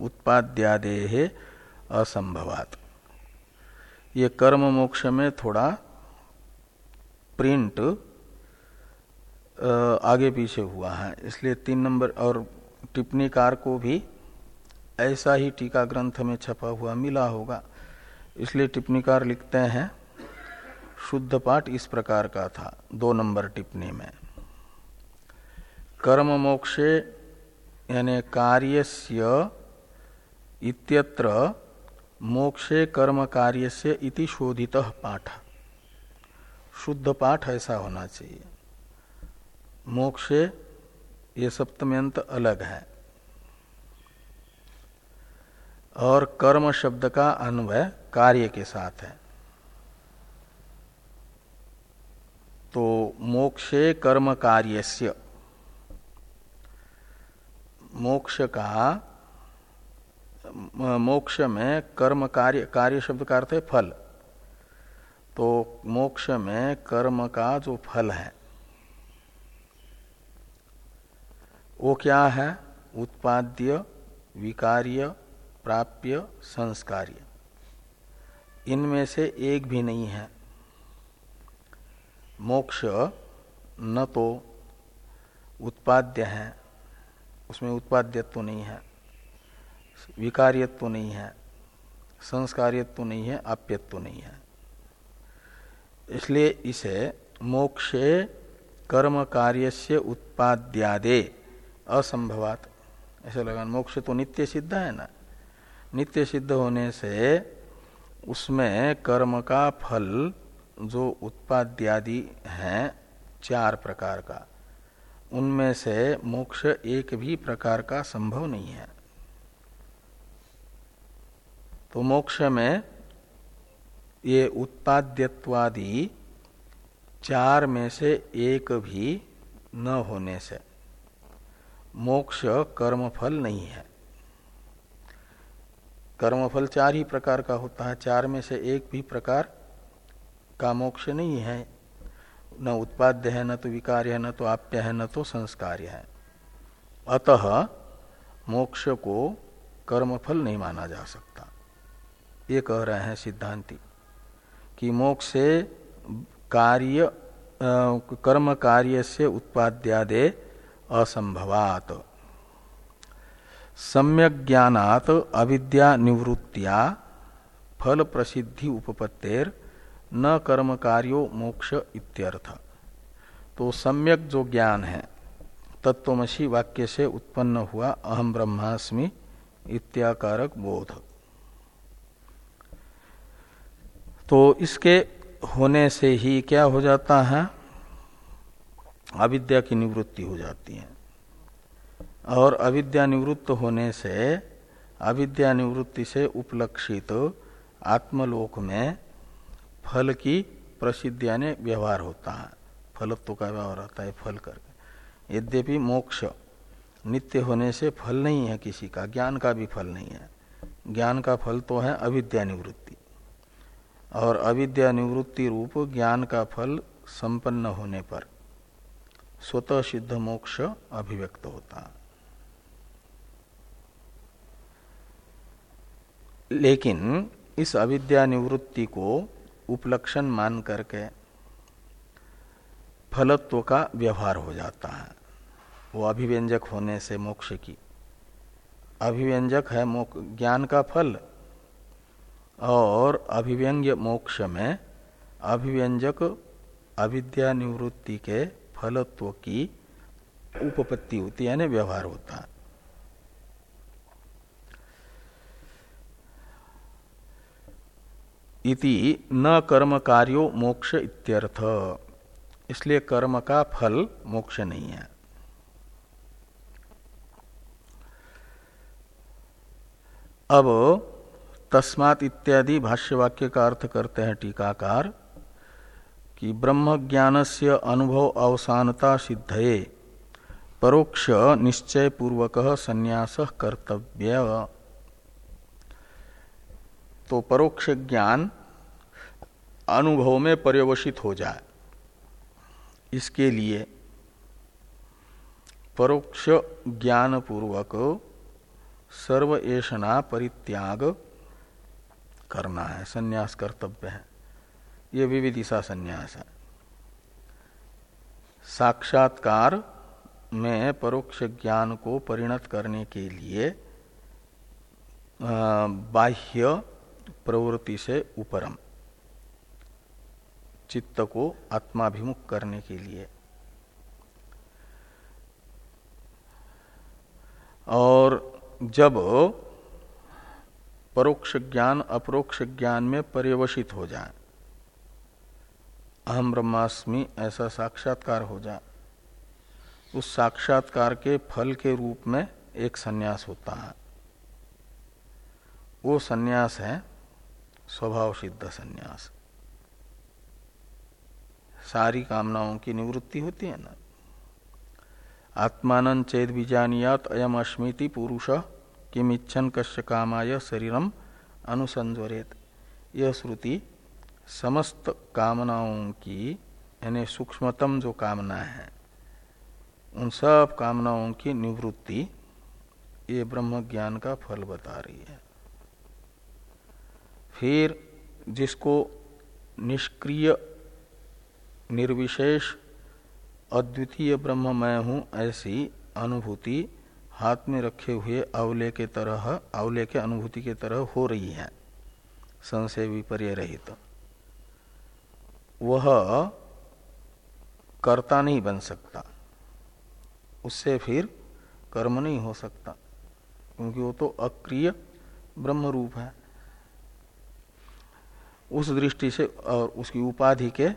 उत्पाद्यादे असंभवात। ये कर्म मोक्ष में थोड़ा प्रिंट आगे पीछे हुआ है। इसलिए तीन नंबर और टिप्पणीकार को भी ऐसा ही टीका ग्रंथ में छपा हुआ मिला होगा। इसलिए टिप्पणीकार लिखते हैं, शुद्ध पाठ इस प्रकार का था, दो नंबर टिप्पणी में। कर्म मोक्षे यानी कार्यस्य इत्यत्र मोक्षे कर्म कार्यस्य इति शोधित पाठ। शुद्ध पाठ ऐसा होना चाहिए। मोक्षे ये सप्तम्यंत अलग है। और कर्म शब्द का अन्वय कार्य के साथ है। तो मोक्षे कर्म कार्यस्य। मोक्ष का, मोक्ष में कर्म कार्य कार्य शब्द का अर्थ है फल। तो मोक्ष में कर्म का जो फल है, वो क्या है? उत्पाद्य, विकार्य प्राप्य संस्कार्य। इनमें से एक भी नहीं है। मोक्ष न तो उत्पाद्य है, उसमें उत्पाद्यत्व तो नहीं है, विकार्यत्व तो नहीं है, संस्कार्यत्व तो नहीं है, आप्यत्व तो नहीं है। इसलिए इसे मोक्षे कर्म कार्य से उत्पाद्यादे, असंभवात। ऐसे लगा मोक्ष तो नित्य सिद्ध है ना? नित्य सिद्ध होने से उसमें कर्म का फल, जो उत्पाद्यादि है, चार प्रकार का। उनमें से मोक्ष एक भी प्रकार का संभव नहीं है। तो मोक्ष में ये उत्पाद्यत्वादि चार में से एक भी न होने से मोक्ष कर्मफल नहीं है। कर्मफल चार ही प्रकार का होता है। चार में से एक भी प्रकार का मोक्ष नहीं है। न उत्पाद्य है, न तो विकार्य है, न तो आप्य है, न तो संस्कार्य है। अतः मोक्ष को कर्मफल नहीं माना जा सकता। ये कह रहे हैं सिद्धांति कि मोक्ष से कार्य कर्म कार्य से उत्पाद्यादे असंभवात। सम्यक ज्ञात अविद्या निवृत्तिया फल प्रसिद्धि उपपत्तेर न कर्म कार्यो मोक्ष इत्यर्थ। तो सम्यक जो ज्ञान है तत्वमसी वाक्य से उत्पन्न हुआ अहम ब्रह्मास्मि इत्याकारक बोध। तो इसके होने से ही क्या हो जाता है? अविद्या की निवृत्ति हो जाती है। और अविद्या निवृत्त होने से, अविद्या निवृत्ति से उपलक्षित आत्मलोक में फल की प्रसिद्ध यानी व्यवहार होता है। फलत्व का व्यवहार होता है फल करके। यद्यपि मोक्ष नित्य होने से फल नहीं है किसी का, ज्ञान का भी फल नहीं है। ज्ञान का फल तो है अविद्या निवृत्ति। और अविद्या निवृत्ति रूप ज्ञान का फल संपन्न होने पर स्वतः सिद्ध मोक्ष अभिव्यक्त होता है। लेकिन इस अविद्या निवृत्ति को उपलक्षण मान करके फलत्व का व्यवहार हो जाता है। वो अभिव्यंजक होने से मोक्ष की। अभिव्यंजक है ज्ञान का फल और अभिव्यंग्य मोक्ष में अभिव्यंजक अविद्या निवृत्ति के फलत्व की उपपत्ति होती है, यानी व्यवहार होता है। इति न कर्म कार्यो मोक्ष इत्यर्थ। इसलिए कर्म का फल मोक्ष नहीं है। अब तस्मात इत्यादि भाष्यवाक्य का अर्थ करते हैं टीकाकार कि ब्रह्म ज्ञान से अनुभव अवसानता सिद्धये, परोक्ष निश्चय पूर्वक संन्यास कर्तव्य। तो परोक्ष ज्ञान अनुभव में पर्यवसित हो जाए। इसके लिए परोक्ष ज्ञान पूर्वक सर्व ऐषणा परित्याग करना है, संन्यास कर्तव्य है। ये विविदिशा संन्यास है। साक्षात्कार में परोक्ष ज्ञान को परिणत करने के लिए बाह्य प्रवृत्ति से उपरम। चित्त को आत्माभिमुख करने के लिए। और जब परोक्ष ज्ञान अपरोक्ष ज्ञान में पर्यवसित हो जाए, अहम ब्रह्मास्मि ऐसा साक्षात्कार हो जाए, उस साक्षात्कार के फल के रूप में एक सन्यास होता है। वो सन्यास है स्वभाव सिद्ध संन्यास सारी कामनाओं की निवृत्ति होती है ना। आत्मान चेत बीजानियात अयम अश्मिति पुरुष किम इच्छन कश्य कामाय शरीरम अनुसंजरेत यह श्रुति समस्त कामनाओं की, यानी सूक्ष्मतम जो कामना है, उन सब कामनाओं की निवृत्ति ये ब्रह्म ज्ञान का फल बता रही है। फिर जिसको निष्क्रिय, निर्विशेष, अद्वितीय ब्रह्म मैं हूँ, ऐसी अनुभूति हाथ में रखे हुए अवले के तरह, अवले के अनुभूति के तरह हो रही है, संशय विपर्य रहित तो। वह कर्ता नहीं बन सकता उससे फिर कर्म नहीं हो सकता, क्योंकि वो तो अक्रिय ब्रह्म रूप है उस दृष्टि से और उसकी उपाधि के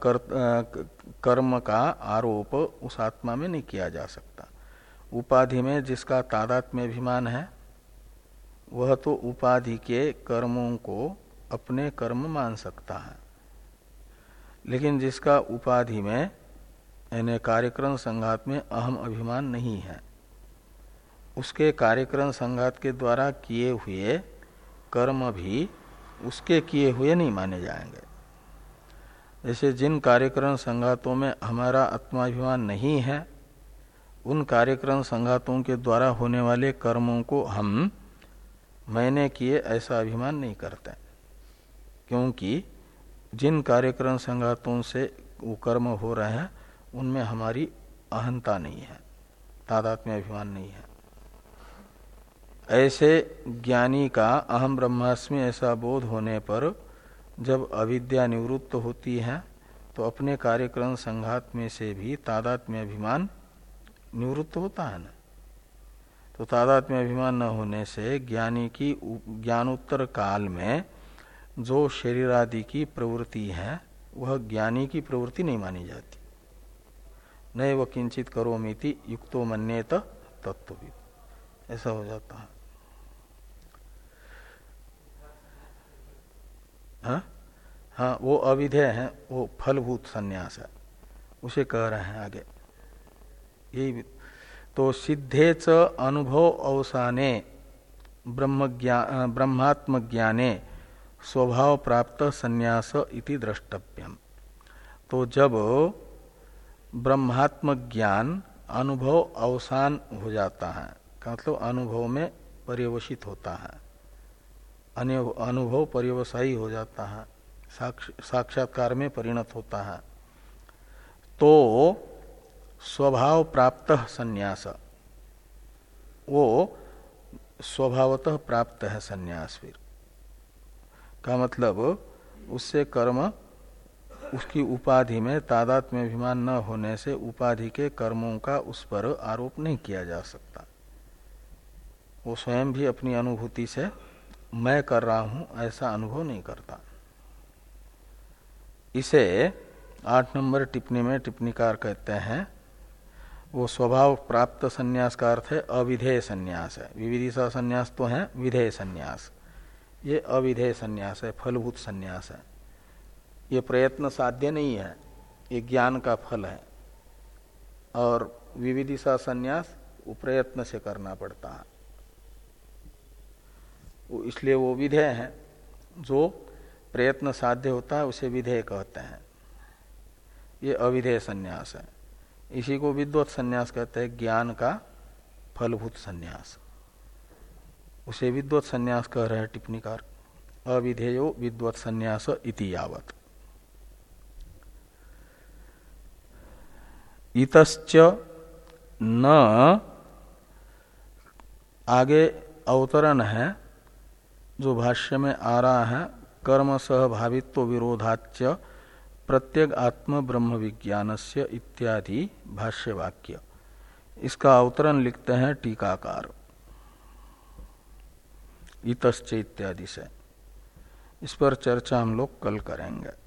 कर, कर्म का आरोप उस आत्मा में नहीं किया जा सकता। उपाधि में जिसका तादात में अभिमान है वह तो उपाधि के कर्मों को अपने कर्म मान सकता है। लेकिन जिसका उपाधि में यानी कार्यक्रम संघात में अहम अभिमान नहीं है उसके कार्यक्रम संघात के द्वारा किए हुए कर्म भी उसके किए हुए नहीं माने जाएँगे। जैसे जिन कार्यक्रम संघातों में हमारा आत्माभिमान नहीं है, उन कार्यक्रम संघातों के द्वारा होने वाले कर्मों को हम मैंने किए ऐसा अभिमान नहीं करते। क्योंकि जिन कार्यक्रम संघातों से वो कर्म हो रहे हैं, उनमें हमारी अहंता नहीं है, तादात्म्य अभिमान नहीं है। ऐसे ज्ञानी का अहम ब्रह्मास्मि ऐसा बोध होने पर जब अविद्या निवृत्त होती है तो अपने कार्यक्रम संघात में से भी तादात्म्य अभिमान निवृत्त होता है ना? तो तादात्म्य अभिमान न होने से ज्ञानी की ज्ञानोत्तर काल में जो शरीर आदि की प्रवृत्ति है, वह ज्ञानी की प्रवृत्ति नहीं मानी जाती। नए व किंचित करो मिति युक्तो मन्येत तत्व ऐसा हो जाता है। हा? हाँ वो अविधेय है, वो फलभूत संन्यास है। उसे कह रहे हैं आगे। यही तो सिद्धे च अनुभव अवसाने ब्रह्म ब्रह्मात्म ज्ञाने स्वभाव प्राप्त संन्यास इति द्रष्टव्यम। तो जब ब्रह्मात्म ज्ञान अनुभव अवसान हो जाता है मतलब अनुभव में पर्यवसित होता है। अनुभव पर्यवसायी हो जाता है साक्षात्कार में परिणत होता है। तो स्वभाव प्राप्त संन्यास। वो स्वभावतः प्राप्त है संन्यास फिर। का मतलब उससे कर्म, उसकी उपाधि में तादात में अभिमान न होने से उपाधि के कर्मों का उस पर आरोप नहीं किया जा सकता। वो स्वयं भी अपनी अनुभूति से मैं कर रहा हूँ, ऐसा अनुभव नहीं करता। इसे आठ नंबर टिप्पणी में टिप्पणीकार कहते हैं, वो स्वभाव प्राप्त संन्यास का अर्थ है अविधेय संन्यास है। विविधिशा संन्यास तो है, विधेय संन्यास। ये अविधेय संन्यास है, फलभूत संन्यास है। ये प्रयत्न साध्य नहीं है, ये ज्ञान का फल है। और विविधिशा संन्यास प्रयत्न से करना पड़ता है। इसलिए वो विधेय है। जो प्रयत्न साध्य होता है, उसे विधेय कहते हैं। ये अविधेय संन्यास है। इसी को विद्वत संन्यास कहते हैं, ज्ञान का फलभूत संन्यास। उसे विद्वत संन्यास कह रहे हैं टिप्पणीकार। अविधेयो विद्वत संन्यास इति यावत। इतश्च न आगे अवतरण है। जो भाष्य में आ रहा है, कर्म सहभावित्व विरोधाच्य प्रत्येक आत्म ब्रह्म विज्ञान से इत्यादि भाष्य वाक्य इसका अवतरण लिखते हैं टीकाकार। इतश्च इत्यादि से। इस पर चर्चा हम लोग कल करेंगे।